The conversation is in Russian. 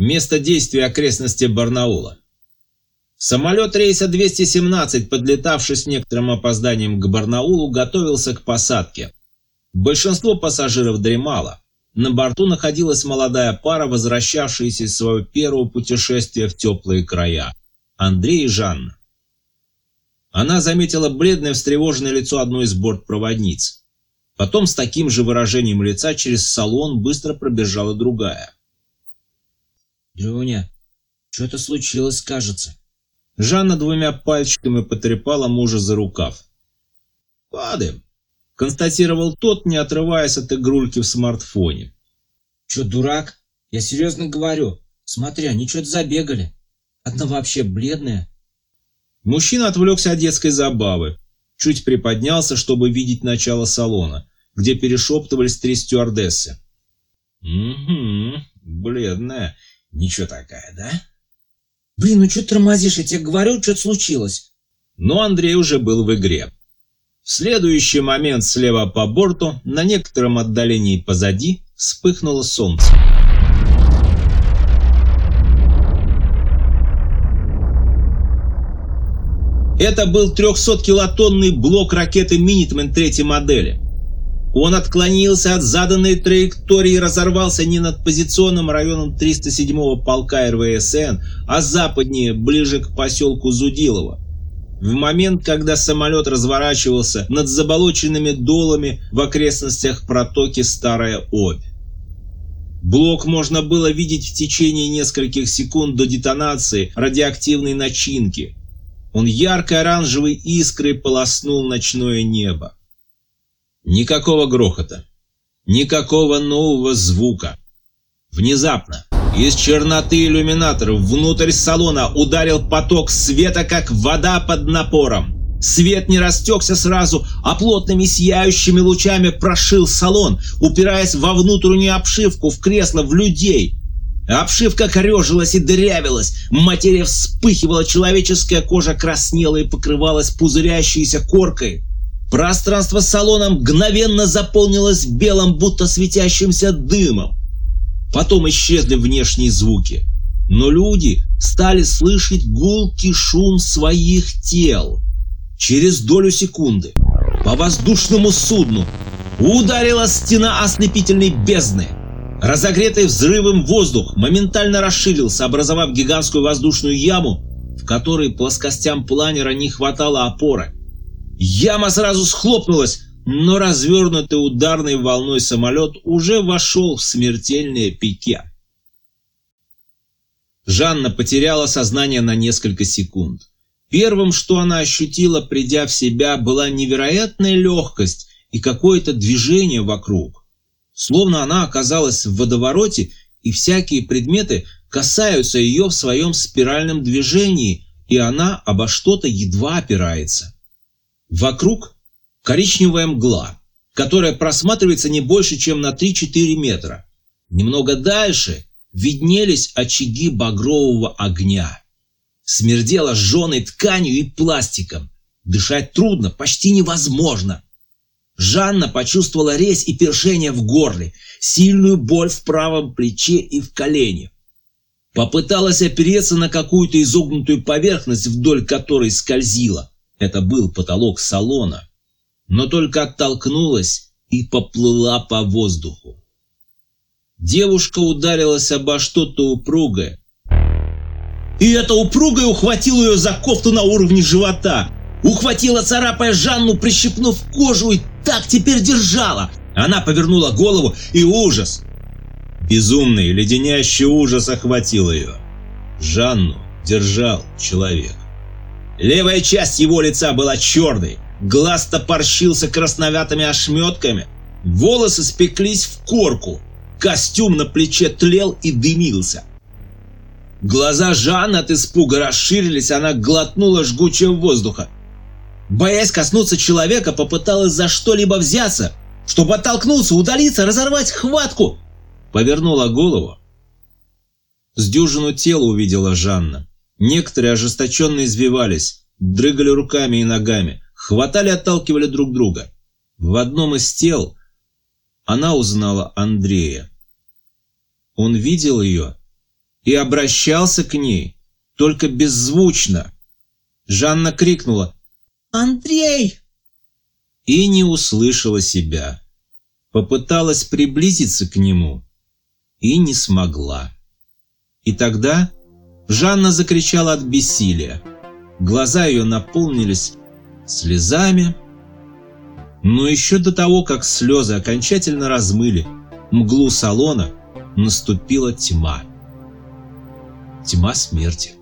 Место действия окрестности Барнаула. Самолет рейса 217, подлетавший с некоторым опозданием к Барнаулу, готовился к посадке. Большинство пассажиров дремало. На борту находилась молодая пара, возвращавшаяся из своего первого путешествия в теплые края. Андрей и Жанна. Она заметила бледное встревоженное лицо одной из бортпроводниц. Потом с таким же выражением лица через салон быстро пробежала другая. «Дрюня, что-то случилось, кажется». Жанна двумя пальчиками потрепала мужа за рукав. «Падаем», — констатировал тот, не отрываясь от игрульки в смартфоне. «Че, дурак? Я серьезно говорю. Смотри, они что-то забегали. Одна вообще бледная». Мужчина отвлекся от детской забавы. Чуть приподнялся, чтобы видеть начало салона, где перешептывались три стюардессы. «Угу, бледная. Ничего такая, да?» «Блин, ну что тормозишь? Я тебе говорю, что-то случилось». Но Андрей уже был в игре. В следующий момент слева по борту, на некотором отдалении позади, вспыхнуло солнце. Это был 300-килотонный блок ракеты «Минитмен» третьей модели. Он отклонился от заданной траектории и разорвался не над позиционным районом 307-го полка РВСН, а западнее, ближе к поселку Зудилово. В момент, когда самолет разворачивался над заболоченными долами в окрестностях протоки Старая Обь. Блок можно было видеть в течение нескольких секунд до детонации радиоактивной начинки. Он ярко-оранжевой искрой полоснул ночное небо. Никакого грохота. Никакого нового звука. Внезапно из черноты иллюминаторов внутрь салона ударил поток света, как вода под напором. Свет не растекся сразу, а плотными сияющими лучами прошил салон, упираясь во внутреннюю обшивку, в кресло, в людей. Обшивка корежилась и дырявилась, материя вспыхивала, человеческая кожа краснела и покрывалась пузырящейся коркой. Пространство салона мгновенно заполнилось белым, будто светящимся дымом. Потом исчезли внешние звуки. Но люди стали слышать гулкий шум своих тел. Через долю секунды по воздушному судну ударила стена ослепительной бездны. Разогретый взрывом воздух моментально расширился, образовав гигантскую воздушную яму, в которой плоскостям планера не хватало опоры. Яма сразу схлопнулась, но развернутый ударной волной самолет уже вошел в смертельное пике. Жанна потеряла сознание на несколько секунд. Первым, что она ощутила, придя в себя, была невероятная легкость и какое-то движение вокруг. Словно она оказалась в водовороте, и всякие предметы касаются ее в своем спиральном движении, и она обо что-то едва опирается. Вокруг коричневая мгла, которая просматривается не больше, чем на 3-4 метра. Немного дальше виднелись очаги багрового огня. Смердело сжженной тканью и пластиком. Дышать трудно, почти невозможно. Жанна почувствовала резь и першение в горле, сильную боль в правом плече и в колене. Попыталась опереться на какую-то изогнутую поверхность, вдоль которой скользила. Это был потолок салона, но только оттолкнулась и поплыла по воздуху. Девушка ударилась обо что-то упругое. И это упругое ухватило ее за кофту на уровне живота. Ухватила, царапая Жанну, прищипнув кожу, и так теперь держала. Она повернула голову, и ужас. Безумный, леденящий ужас охватил ее. Жанну держал человек. Левая часть его лица была черной, глаз топорщился красноватыми ошметками, волосы спеклись в корку, костюм на плече тлел и дымился. Глаза Жанны от испуга расширились, она глотнула жгучего воздуха. Боясь коснуться человека, попыталась за что-либо взяться, чтобы оттолкнуться, удалиться, разорвать хватку. Повернула голову. С дюжину тела увидела Жанна. Некоторые ожесточенно извивались, дрыгали руками и ногами, хватали и отталкивали друг друга. В одном из тел она узнала Андрея. Он видел ее и обращался к ней, только беззвучно. Жанна крикнула «Андрей!» и не услышала себя. Попыталась приблизиться к нему и не смогла. И тогда Жанна закричала от бессилия. Глаза ее наполнились слезами. Но еще до того, как слезы окончательно размыли мглу салона, наступила тьма. Тьма смерти.